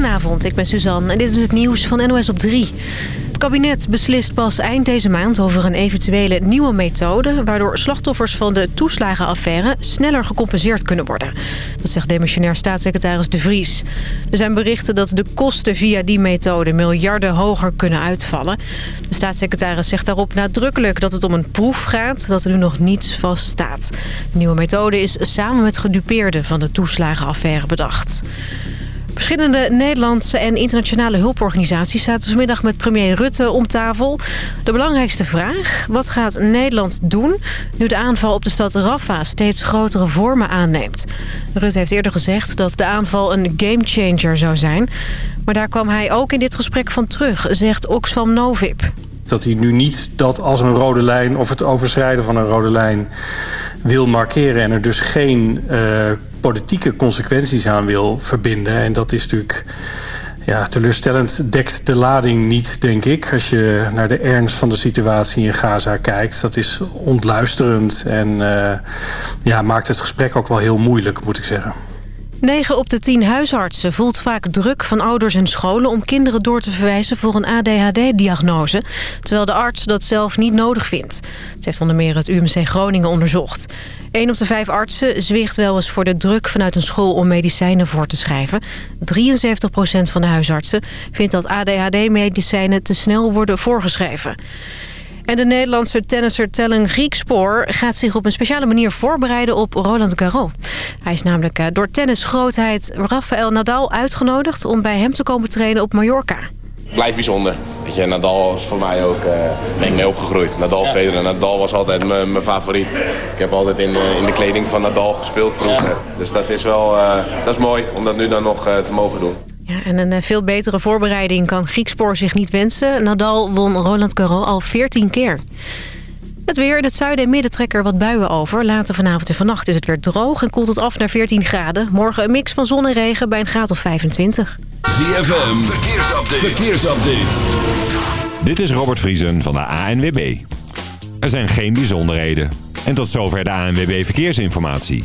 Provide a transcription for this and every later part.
Goedenavond, ik ben Suzanne en dit is het nieuws van NOS op 3. Het kabinet beslist pas eind deze maand over een eventuele nieuwe methode... waardoor slachtoffers van de toeslagenaffaire sneller gecompenseerd kunnen worden. Dat zegt demissionair staatssecretaris De Vries. Er zijn berichten dat de kosten via die methode miljarden hoger kunnen uitvallen. De staatssecretaris zegt daarop nadrukkelijk dat het om een proef gaat... dat er nu nog niets vaststaat. De nieuwe methode is samen met gedupeerden van de toeslagenaffaire bedacht. Verschillende Nederlandse en internationale hulporganisaties zaten vanmiddag met premier Rutte om tafel. De belangrijkste vraag, wat gaat Nederland doen nu de aanval op de stad Rafah steeds grotere vormen aanneemt? Rutte heeft eerder gezegd dat de aanval een gamechanger zou zijn. Maar daar kwam hij ook in dit gesprek van terug, zegt Oxfam Novib. Dat hij nu niet dat als een rode lijn of het overschrijden van een rode lijn wil markeren... en er dus geen uh, politieke consequenties aan wil verbinden. En dat is natuurlijk ja, teleurstellend dekt de lading niet, denk ik. Als je naar de ernst van de situatie in Gaza kijkt. Dat is ontluisterend en uh, ja, maakt het gesprek ook wel heel moeilijk, moet ik zeggen. 9 op de 10 huisartsen voelt vaak druk van ouders en scholen... om kinderen door te verwijzen voor een ADHD-diagnose... terwijl de arts dat zelf niet nodig vindt. Het heeft onder meer het UMC Groningen onderzocht. 1 op de 5 artsen zwicht wel eens voor de druk vanuit een school... om medicijnen voor te schrijven. 73% van de huisartsen vindt dat ADHD-medicijnen te snel worden voorgeschreven. En de Nederlandse tennisser Tellen Griekspoor gaat zich op een speciale manier voorbereiden op Roland Garros. Hij is namelijk eh, door tennisgrootheid Rafael Nadal uitgenodigd om bij hem te komen trainen op Mallorca. Blijft bijzonder. Weet je, Nadal was voor mij ook, uh, ben ik mee opgegroeid. Nadal ja. Federer. Nadal was altijd mijn favoriet. Ik heb altijd in, uh, in de kleding van Nadal gespeeld vroeger. Ja. Dus dat is wel uh, dat is mooi om dat nu dan nog te mogen doen. Ja, en een veel betere voorbereiding kan Griekspoor zich niet wensen. Nadal won Roland Garros al 14 keer. Het weer in het zuiden en midden trekken er wat buien over. Later vanavond en vannacht is het weer droog en koelt het af naar 14 graden. Morgen een mix van zon en regen bij een graad of 25. ZFM, verkeersupdate. verkeersupdate. Dit is Robert Vriesen van de ANWB. Er zijn geen bijzonderheden. En tot zover de ANWB Verkeersinformatie.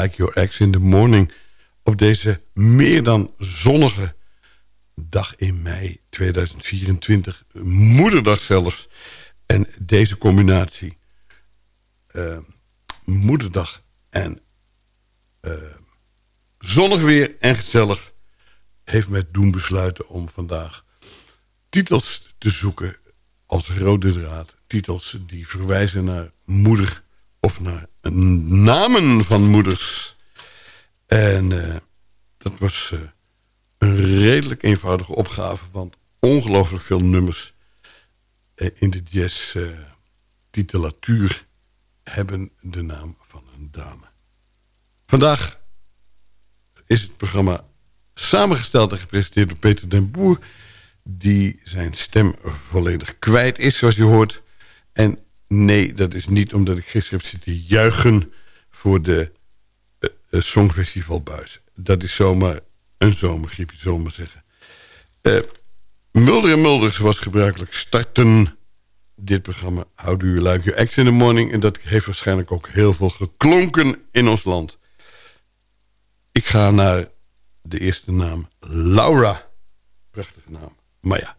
Like your eggs in the morning? Op deze meer dan zonnige dag in mei 2024. Moederdag zelfs. En deze combinatie. eh, moederdag en eh, zonnig weer en gezellig. Heeft mij doen besluiten om vandaag titels te zoeken als rode draad. Titels die verwijzen naar moeder of naar namen van moeders. En eh, dat was eh, een redelijk eenvoudige opgave, want ongelooflijk veel nummers eh, in de jazz eh, titulatuur hebben de naam van een dame. Vandaag is het programma samengesteld en gepresenteerd door Peter den Boer... die zijn stem volledig kwijt is, zoals je hoort. En nee, dat is niet omdat ik gisteren heb zitten juichen... voor de eh, eh, Songfestival Buis. Dat is zomaar een zomergriepje, zullen we maar zeggen. Eh, Mulder en Mulder, zoals gebruikelijk, starten dit programma How Do You Like Your Ex in the Morning. En dat heeft waarschijnlijk ook heel veel geklonken in ons land. Ik ga naar de eerste naam, Laura. Prachtige naam. Maar ja,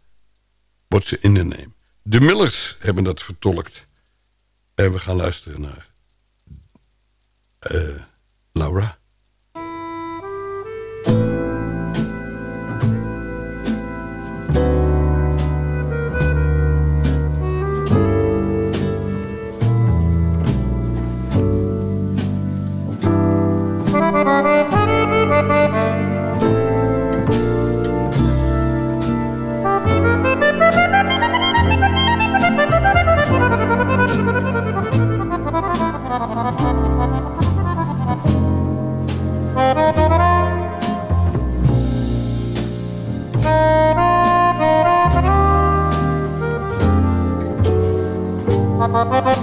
what's ze in de name? De Millers hebben dat vertolkt. En we gaan luisteren naar eh, Laura. oh you.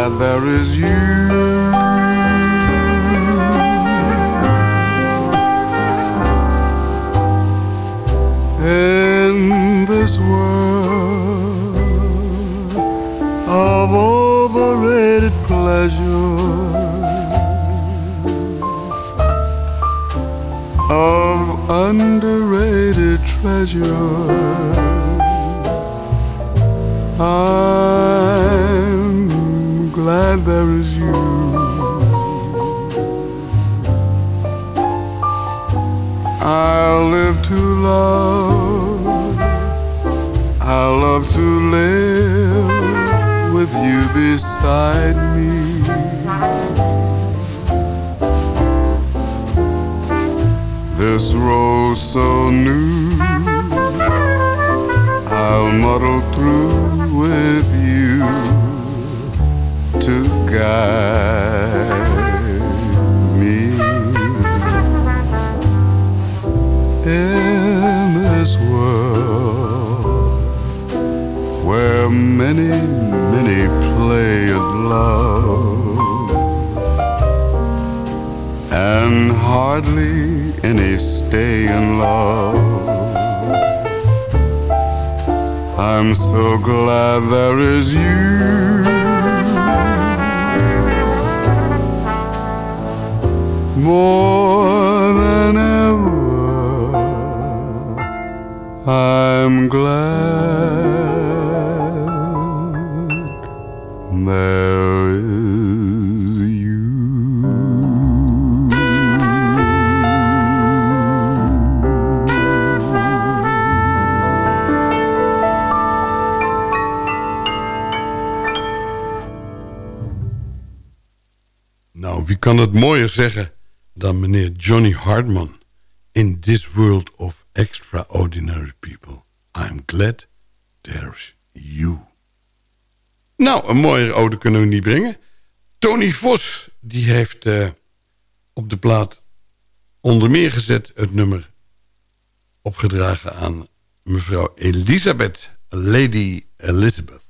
Glad there is you. in this world of overrated pleasures, of underrated treasures. I'm glad there is you. I'll live to love. I love to live with you beside me. This role so new, I'll muddle through with you guide me in this world where many, many play at love and hardly any stay in love. I'm so glad there is you. More than ever, I'm glad there is you. Nou, wie kan het mooier zeggen dan meneer Johnny Hartman... In this world of extraordinary people... I'm glad there's you. Nou, een mooiere ode kunnen we niet brengen. Tony Vos, die heeft eh, op de plaat onder meer gezet... het nummer opgedragen aan mevrouw Elisabeth, Lady Elizabeth.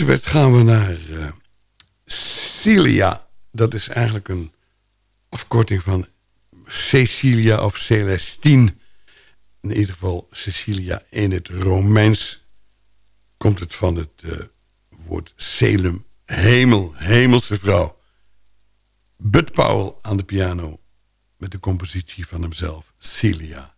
Elisabeth gaan we naar uh, Celia. Dat is eigenlijk een afkorting van Cecilia of Celestine. In ieder geval Cecilia in het Romeins komt het van het uh, woord Celum, hemel, hemelse vrouw. Bud Powell aan de piano met de compositie van hemzelf, Celia.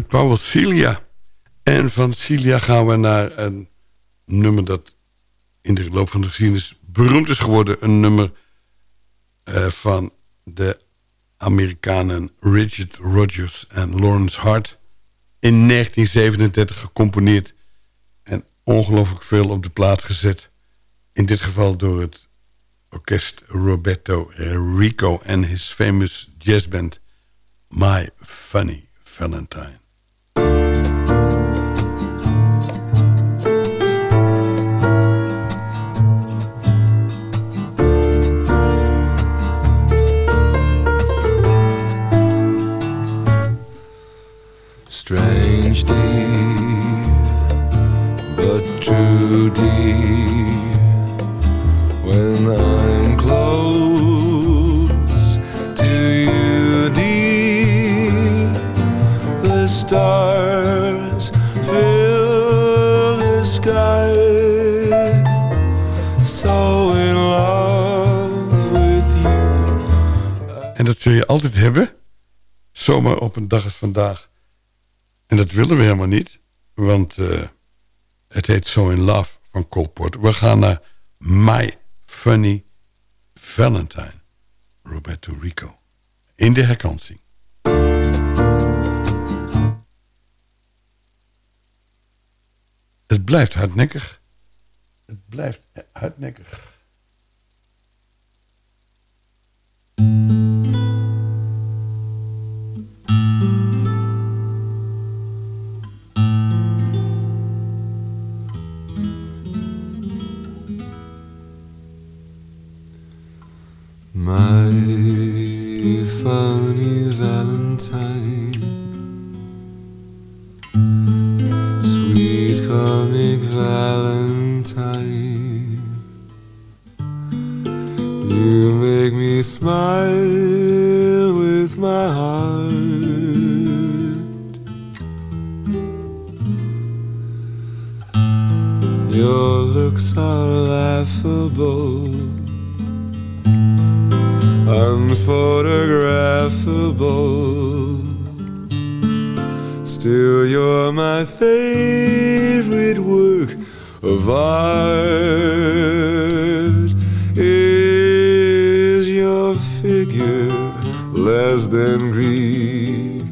Powell, Celia. En van Celia gaan we naar een nummer dat in de loop van de geschiedenis beroemd is geworden. Een nummer uh, van de Amerikanen Richard Rodgers en Lawrence Hart. In 1937 gecomponeerd en ongelooflijk veel op de plaat gezet. In dit geval door het orkest Roberto Rico en his famous jazzband My Funny Valentine. Strange dear, but true dear, when I'm close to you, dear, the stars fill the sky, so in love with you. En dat zul je altijd hebben. Zomaar op een dag als vandaag. En dat willen we helemaal niet. Want uh, het heet So in Love van Cole Porter. We gaan naar My Funny Valentine. Roberto Rico. In de herkansing. Het blijft hardnekkig. Het blijft hardnekkig. Funny Valentine, sweet comic Valentine, you make me smile with my heart. Your looks are laughable unphotographable. Still, you're my favorite work of art. Is your figure less than Greek?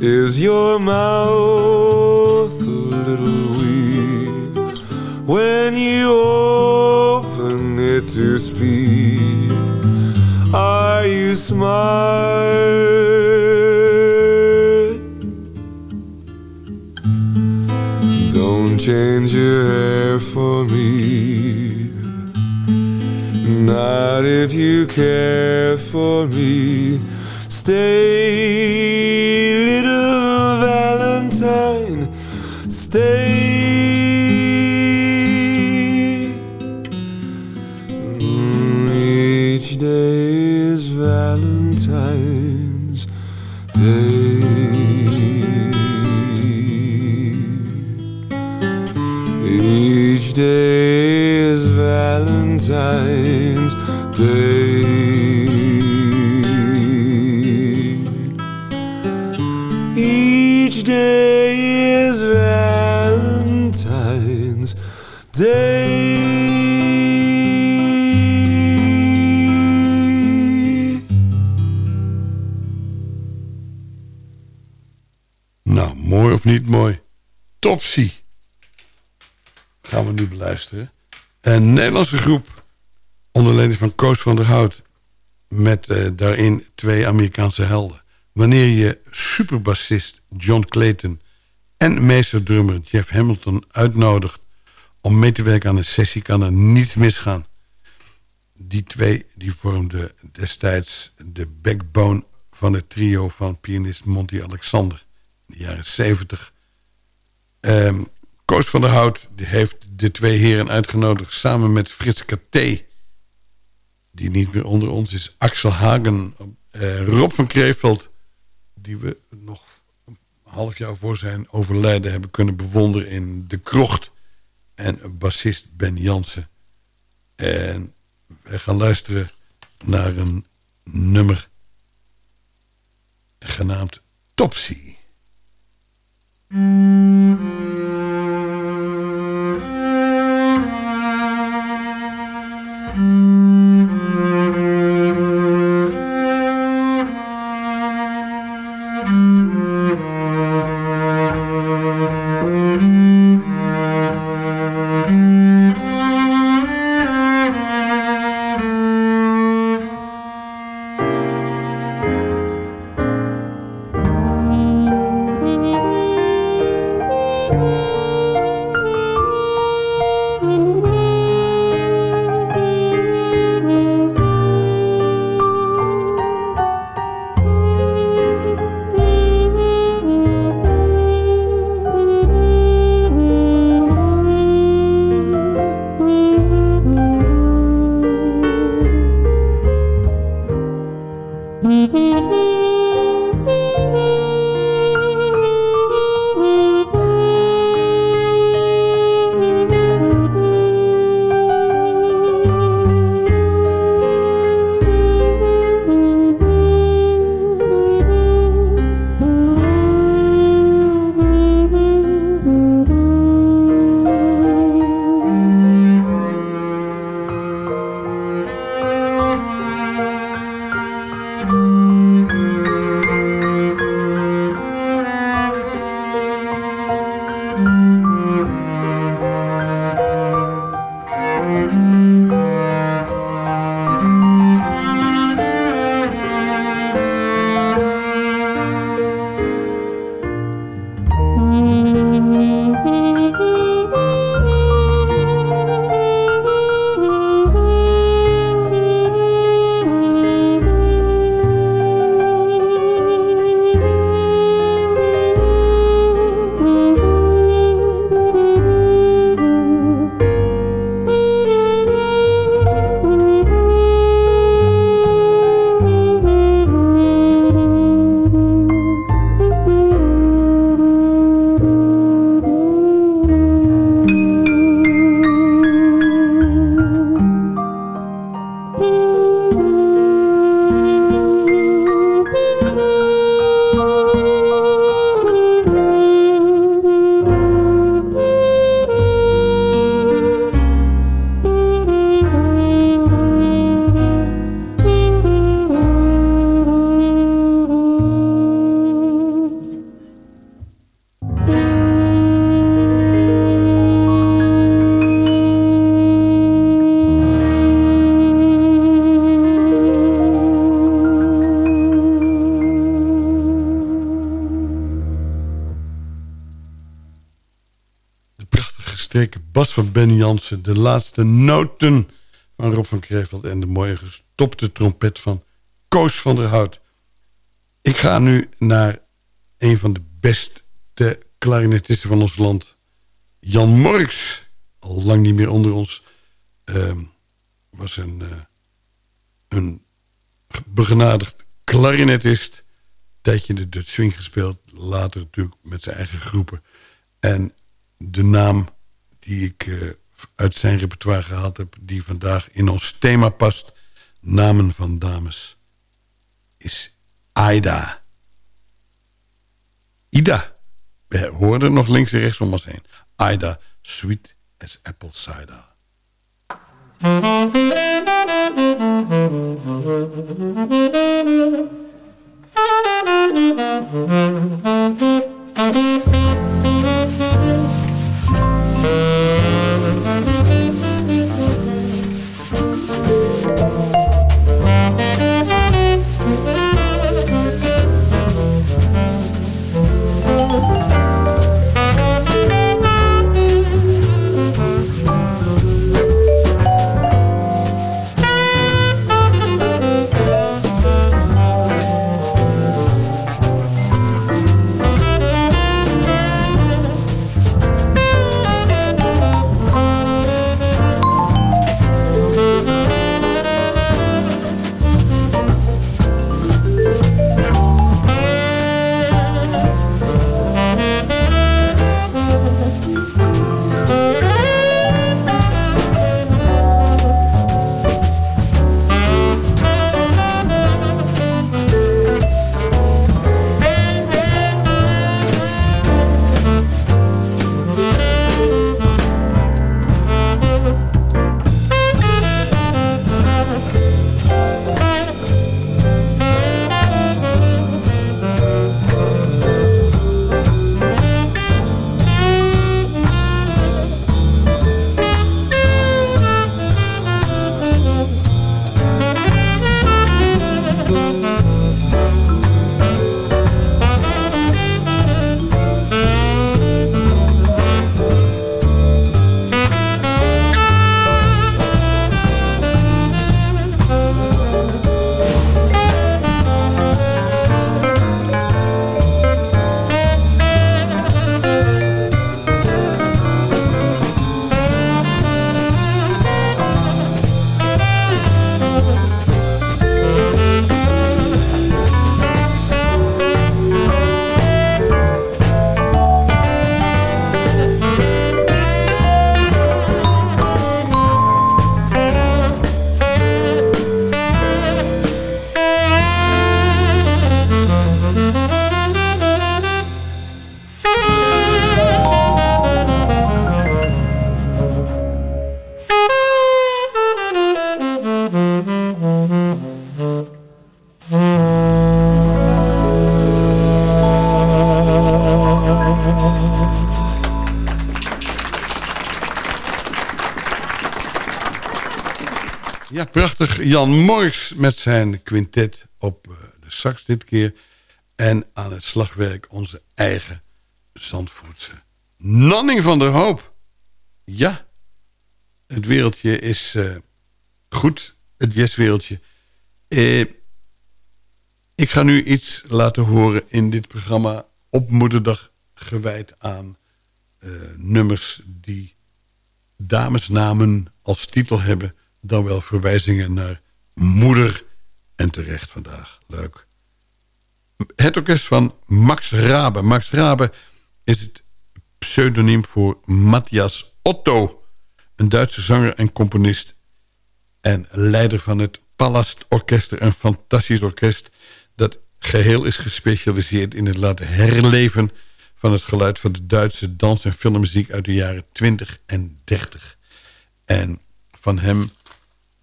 Is your mouth a little weak when you open it to speak? You smart? Don't change your hair for me. Not if you care for me. Stay, little Valentine. Stay. Mooi? Topsy. Gaan we nu beluisteren. Een Nederlandse groep. Onder leiding van Koos van der Hout. Met eh, daarin twee Amerikaanse helden. Wanneer je superbassist John Clayton... en meesterdrummer Jeff Hamilton uitnodigt... om mee te werken aan een sessie... kan er niets misgaan. Die twee die vormden destijds de backbone van het trio... van pianist Monty Alexander in de jaren 70. Ehm Koos van der Hout heeft de twee heren uitgenodigd... samen met Frits Katé, die niet meer onder ons is... Axel Hagen, eh, Rob van Kreeveld... die we nog een half jaar voor zijn overlijden... hebben kunnen bewonderen in De Krocht... en bassist Ben Jansen. En wij gaan luisteren naar een nummer... genaamd Topsy. Thank Benny Jansen. De laatste noten van Rob van Kreveld. En de mooie gestopte trompet van Koos van der Hout. Ik ga nu naar een van de beste klarinetisten van ons land. Jan Morks. Al lang niet meer onder ons. Ehm, was een, uh, een begenadigd klarinetist. Tijdje in de Dutch Swing gespeeld. Later natuurlijk met zijn eigen groepen. En de naam die ik uh, uit zijn repertoire gehaald heb... die vandaag in ons thema past... namen van dames... is Aida. Ida. We hoorden nog links en rechts om ons heen. Aida, sweet as apple cider. Jan Morks met zijn quintet op uh, de sax dit keer. En aan het slagwerk onze eigen Zandvoortse Nanning van der Hoop. Ja, het wereldje is uh, goed, het jazzwereldje. Uh, ik ga nu iets laten horen in dit programma op Moederdag gewijd aan nummers die damesnamen als titel hebben dan wel verwijzingen naar moeder en terecht vandaag. Leuk. Het orkest van Max Rabe. Max Rabe is het pseudoniem voor Matthias Otto. Een Duitse zanger en componist. En leider van het Palast Orkester. Een fantastisch orkest dat geheel is gespecialiseerd in het laten herleven... van het geluid van de Duitse dans- en filmmuziek uit de jaren 20 en 30. En van hem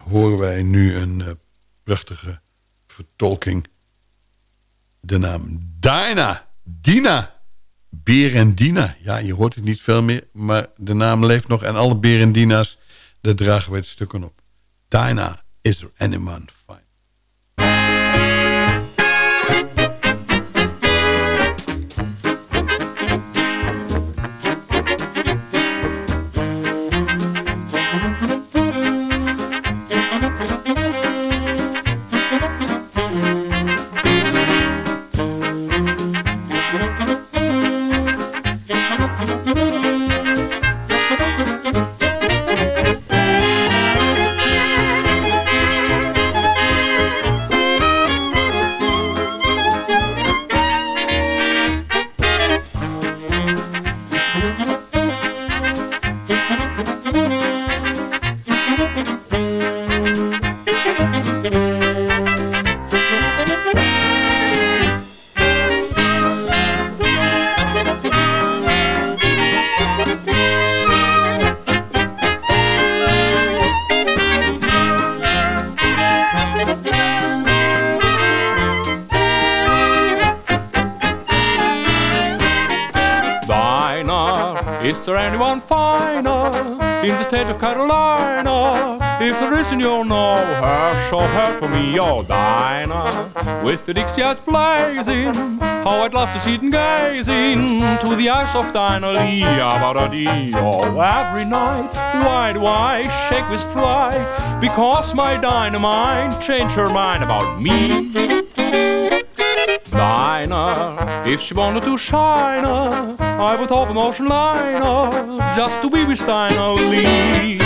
horen wij nu een uh, prachtige vertolking. De naam Dina. Dina. Beer en Dina. Ja, je hoort het niet veel meer, maar de naam leeft nog. En alle Beer en Dina's, daar dragen we het stukken op. Dina is er anyone fine. The Dixie blazing, how I'd love to see them gazing to the eyes of Dinah about a oh, every night. Why do I shake with fright? Because my dynamite changed her mind about me. Dinah, if she wanted to shine, I would open ocean liner just to be with Dinah Lee.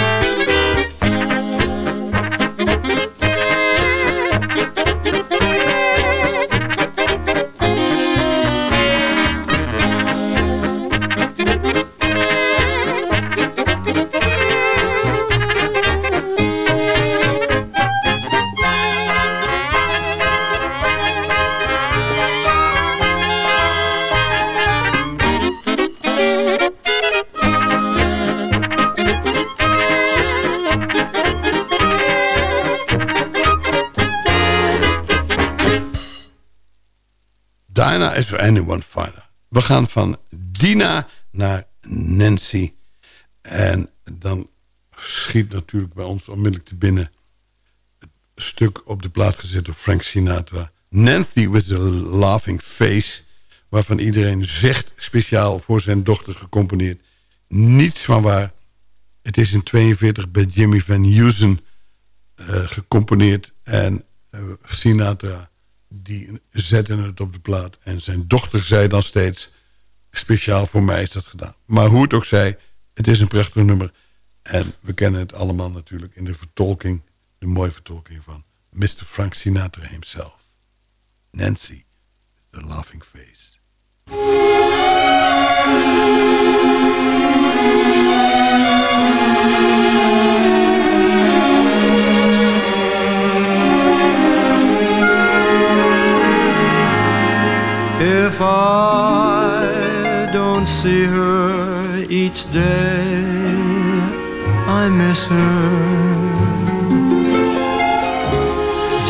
Is for anyone finer. We gaan van Dina naar Nancy. En dan schiet natuurlijk bij ons onmiddellijk te binnen... het stuk op de plaat gezet door Frank Sinatra. Nancy with a laughing face... waarvan iedereen zegt speciaal voor zijn dochter gecomponeerd. Niets van waar. Het is in 42 bij Jimmy Van Heusen uh, gecomponeerd. En uh, Sinatra die zette het op de plaat. En zijn dochter zei dan steeds... speciaal voor mij is dat gedaan. Maar hoe het ook zij, het is een prachtig nummer. En we kennen het allemaal natuurlijk in de vertolking... de mooie vertolking van Mr. Frank Sinatra himself. Nancy, The Laughing Face. Miss her.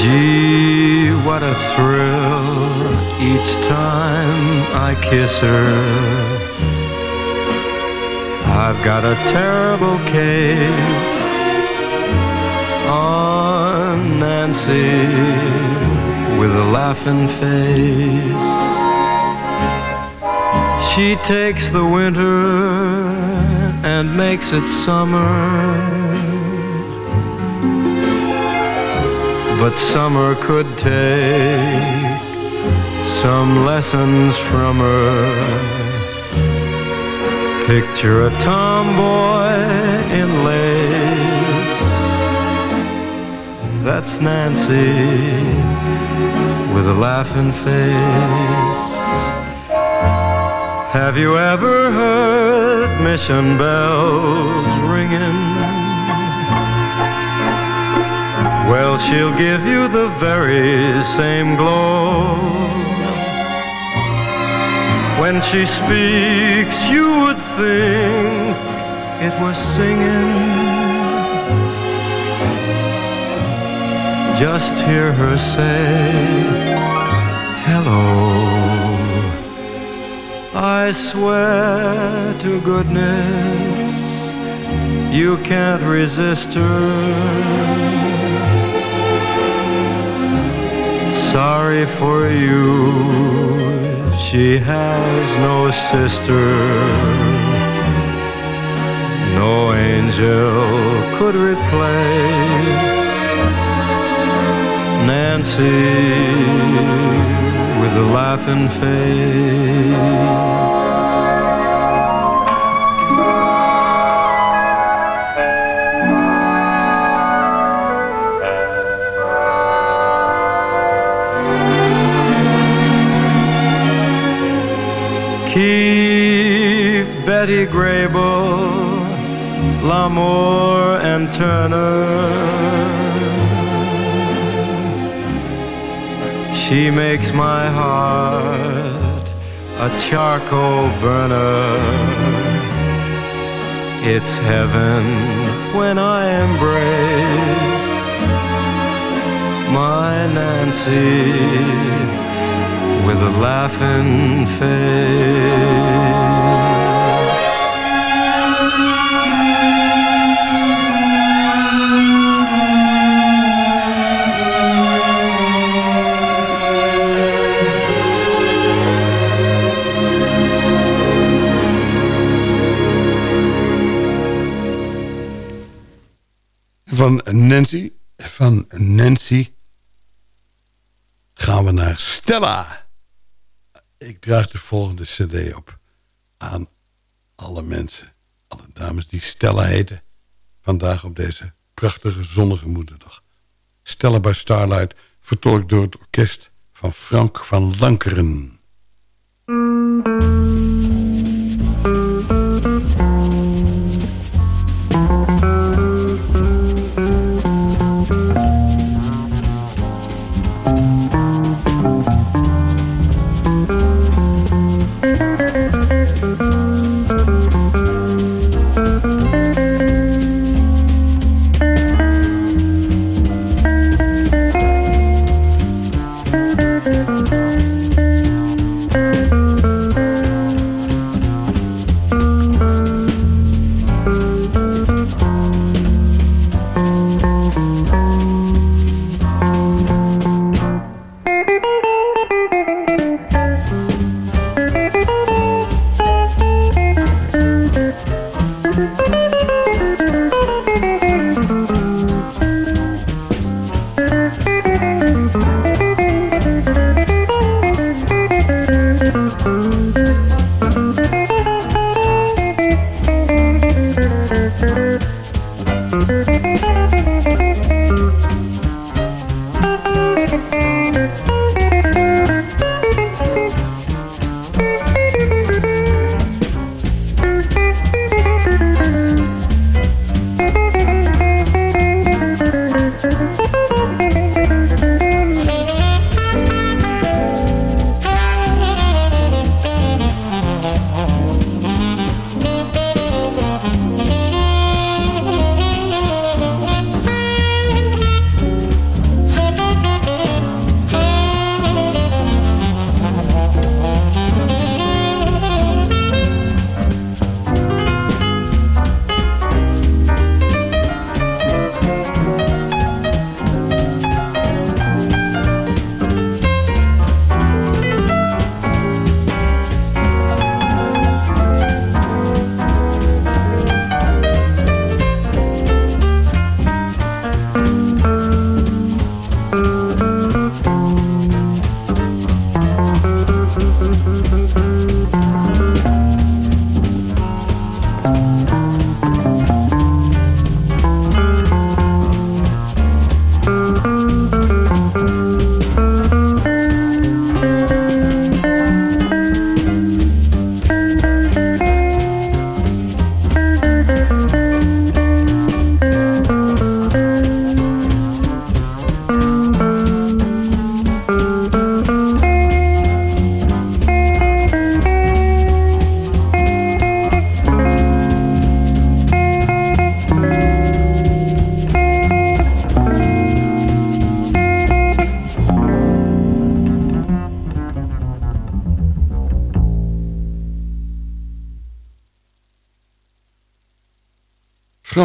Gee, what a thrill each time I kiss her. I've got a terrible case on Nancy with a laughing face. She takes the winter and makes it summer. But summer could take some lessons from her. Picture a tomboy in lace. That's Nancy with a laughing face. Have you ever heard mission bells ringing? Well, she'll give you the very same glow. When she speaks, you would think it was singing. Just hear her say, hello. I swear to goodness you can't resist her. Sorry for you, she has no sister, no angel could replace Nancy with a laughing face. Betty Grable, Lamour and Turner. She makes my heart a charcoal burner. It's heaven when I embrace my Nancy with a laughing face. Van Nancy, van Nancy gaan we naar Stella. Ik draag de volgende cd op aan alle mensen, alle dames die Stella heten. Vandaag op deze prachtige zonnige moederdag. Stella by Starlight, vertolkt door het orkest van Frank van Lankeren.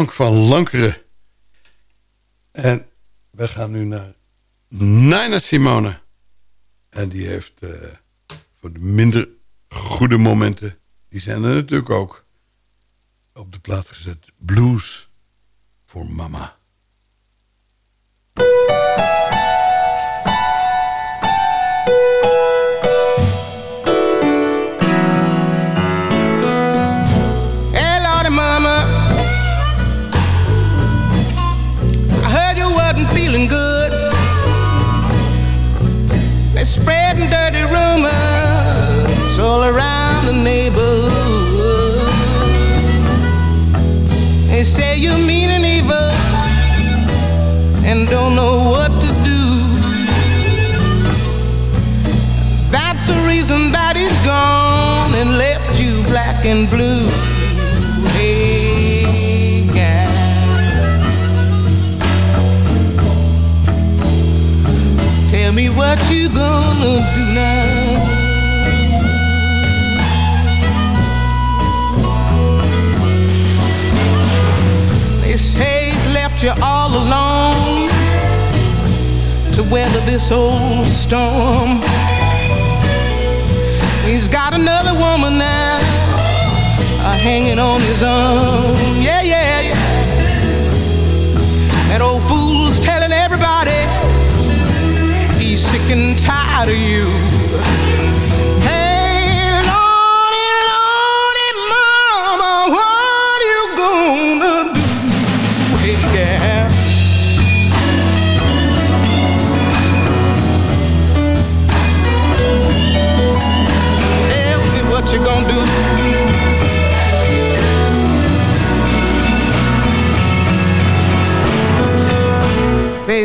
Van Lankeren. En we gaan nu naar Nina Simone. En die heeft uh, voor de minder goede momenten... die zijn er natuurlijk ook... op de plaat gezet. Blues voor mama. And don't know what to do. That's the reason that he's gone and left you black and blue. Hey. Tell me what you gonna do now. They say he's left you all alone to weather this old storm. He's got another woman now uh, hanging on his arm. Yeah, yeah, yeah. That old fool's telling everybody he's sick and tired of you.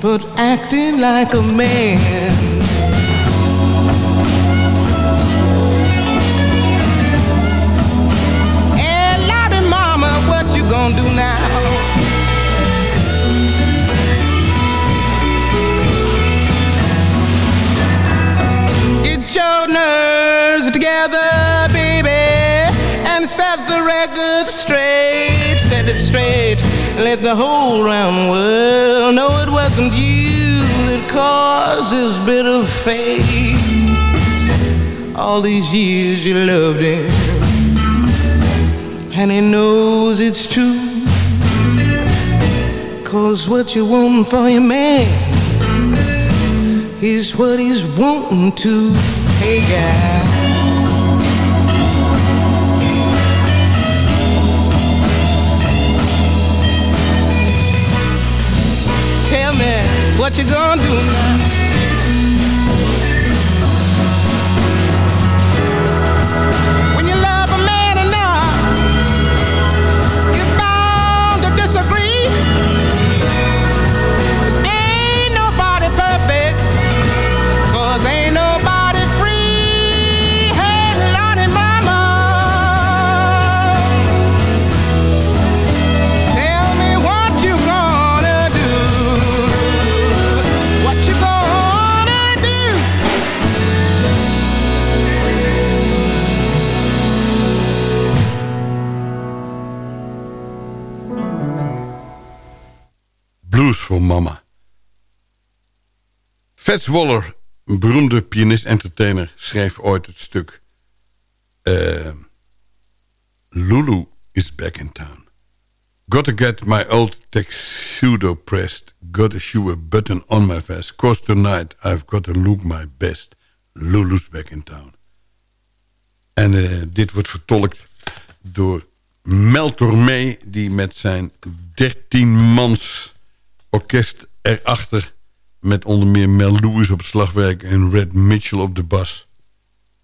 but acting like a man. Hey, Lottie Mama, what you gonna do now? Get your nerves together, baby, and set the record straight. Set it straight. Let the whole round world know wasn't you that caused this bitter fate. All these years you loved him, and he knows it's true. Cause what you want for your man is what he's wanting to. Hey, guy. What you gonna do now. Fats Waller, beroemde pianist-entertainer, schreef ooit het stuk... eh, Lulu is back in town. Gotta get my old tuxedo pressed. Gotta shoe a button on my vest. Cause tonight I've got to look my best. Lulu's back in town. En eh, dit wordt vertolkt door Mel Tormé... die met zijn 13-mans orkest erachter... met onder meer Mel Lewis op het slagwerk... en Red Mitchell op de bas...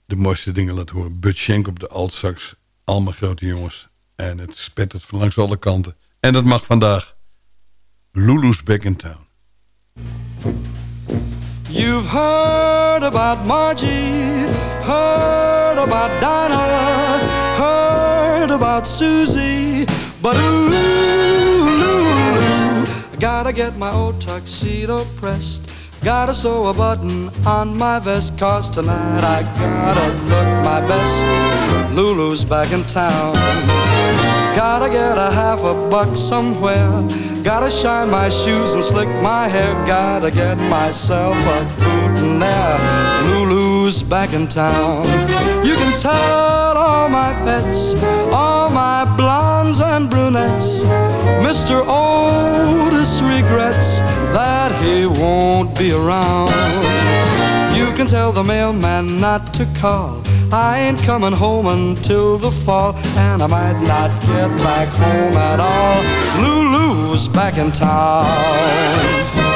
de mooiste dingen laat horen. Bud Schenk op de altsax. Allemaal grote jongens. En het spettert van langs alle kanten. En dat mag vandaag. Lulu's back in town. You've heard about Margie, heard about Dinah, heard about Susie, but ooh, Gotta get my old tuxedo pressed. Gotta sew a button on my vest, cause tonight I gotta look my best. Lulu's back in town. Gotta get a half a buck somewhere. Gotta shine my shoes and slick my hair. Gotta get myself a boot there. Lulu's back in town. You can tell all my pets, all my blondes and brunettes. Mr. Otis regrets that he won't be around. You can tell the mailman not to call. I ain't coming home until the fall, and I might not get back home at all. Lulu's back in town.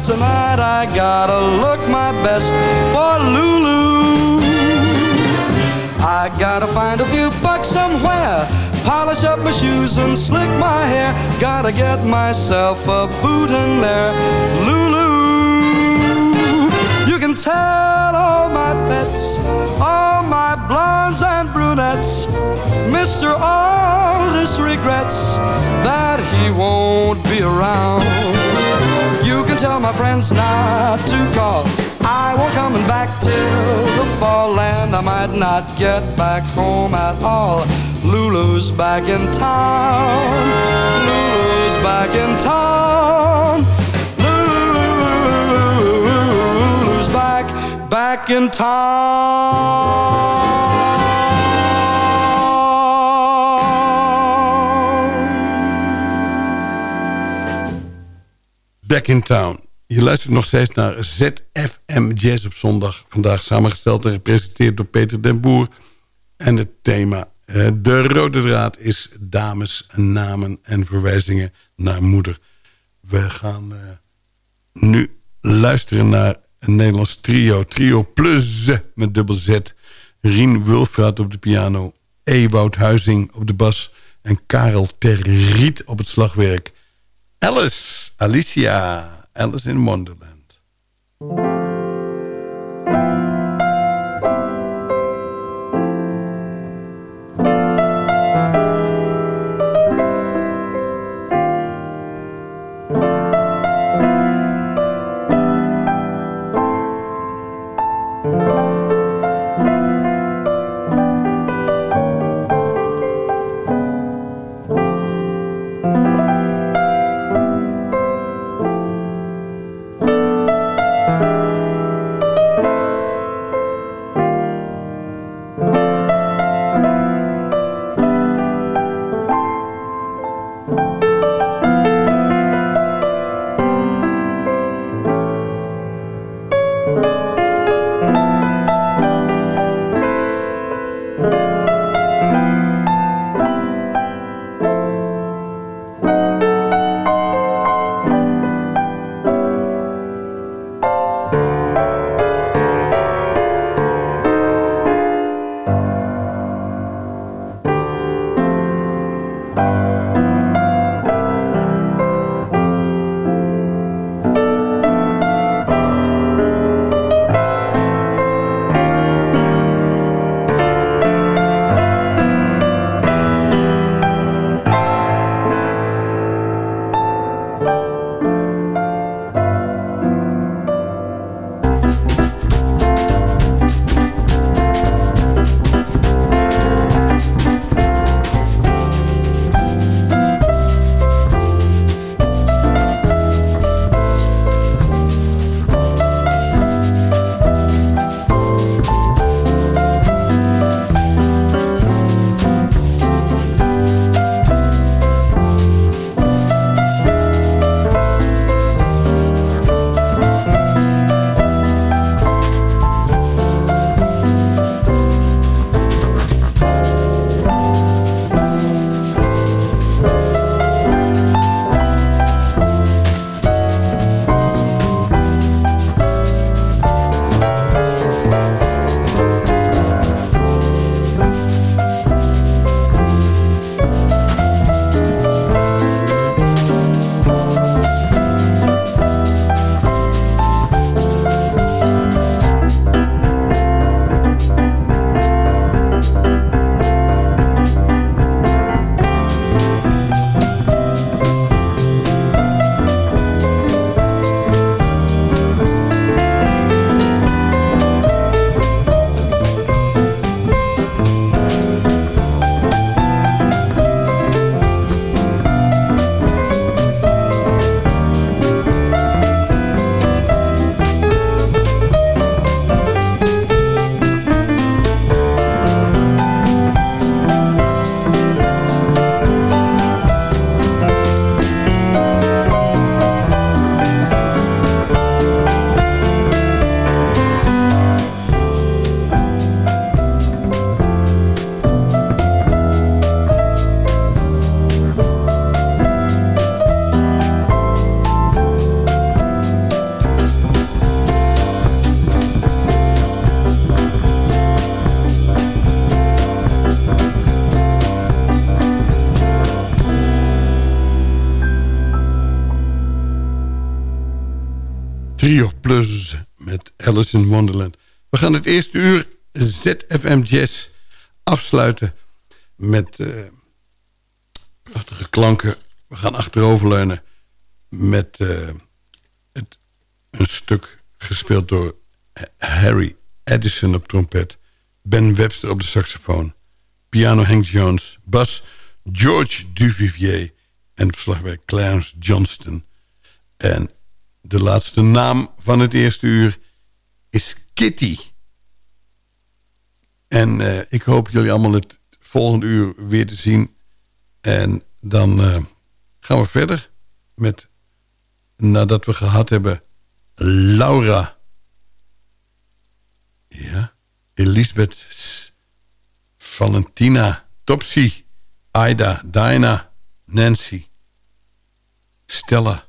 Tonight I gotta look my best for Lulu. I gotta find a few bucks somewhere, polish up my shoes and slick my hair. Gotta get myself a boot in there. Lulu, you can tell all my pets, all my blondes and brunettes. Mr. Aldous regrets that he won't be around. You can tell my friends not to call. I won't coming back till the fall, and I might not get back home at all. Lulu's back in town. Lulu's back in town. Lulu's back, back in Back in Town. Je luistert nog steeds naar ZFM Jazz op zondag. Vandaag samengesteld en gepresenteerd door Peter den Boer. En het thema, eh, de rode draad, is dames, namen en verwijzingen naar moeder. We gaan eh, nu luisteren naar een Nederlands trio. Trio Plus met dubbel Z. Rien Wulfraat op de piano. Ewout Huizing op de bas. En Karel Terriet op het slagwerk. Alice, Alicia, Alice in Wonderland. In Wonderland. We gaan het eerste uur ZFM Jazz afsluiten met uh, prachtige klanken. We gaan achteroverleunen met uh, het, een stuk gespeeld door Harry Edison op trompet... Ben Webster op de saxofoon... piano Hank Jones, bas George Duvivier... en slagwerk Clarence Johnston. En de laatste naam van het eerste uur is Kitty. En uh, ik hoop jullie allemaal het volgende uur weer te zien. En dan uh, gaan we verder met, nadat we gehad hebben, Laura. Ja, Elisabeth, Valentina, Topsy, Aida, Diana, Nancy, Stella,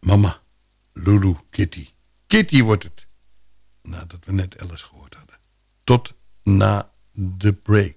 Mama, Lulu, Kitty. Kitty wordt het. Nadat we net Alice gehoord hadden. Tot na de break.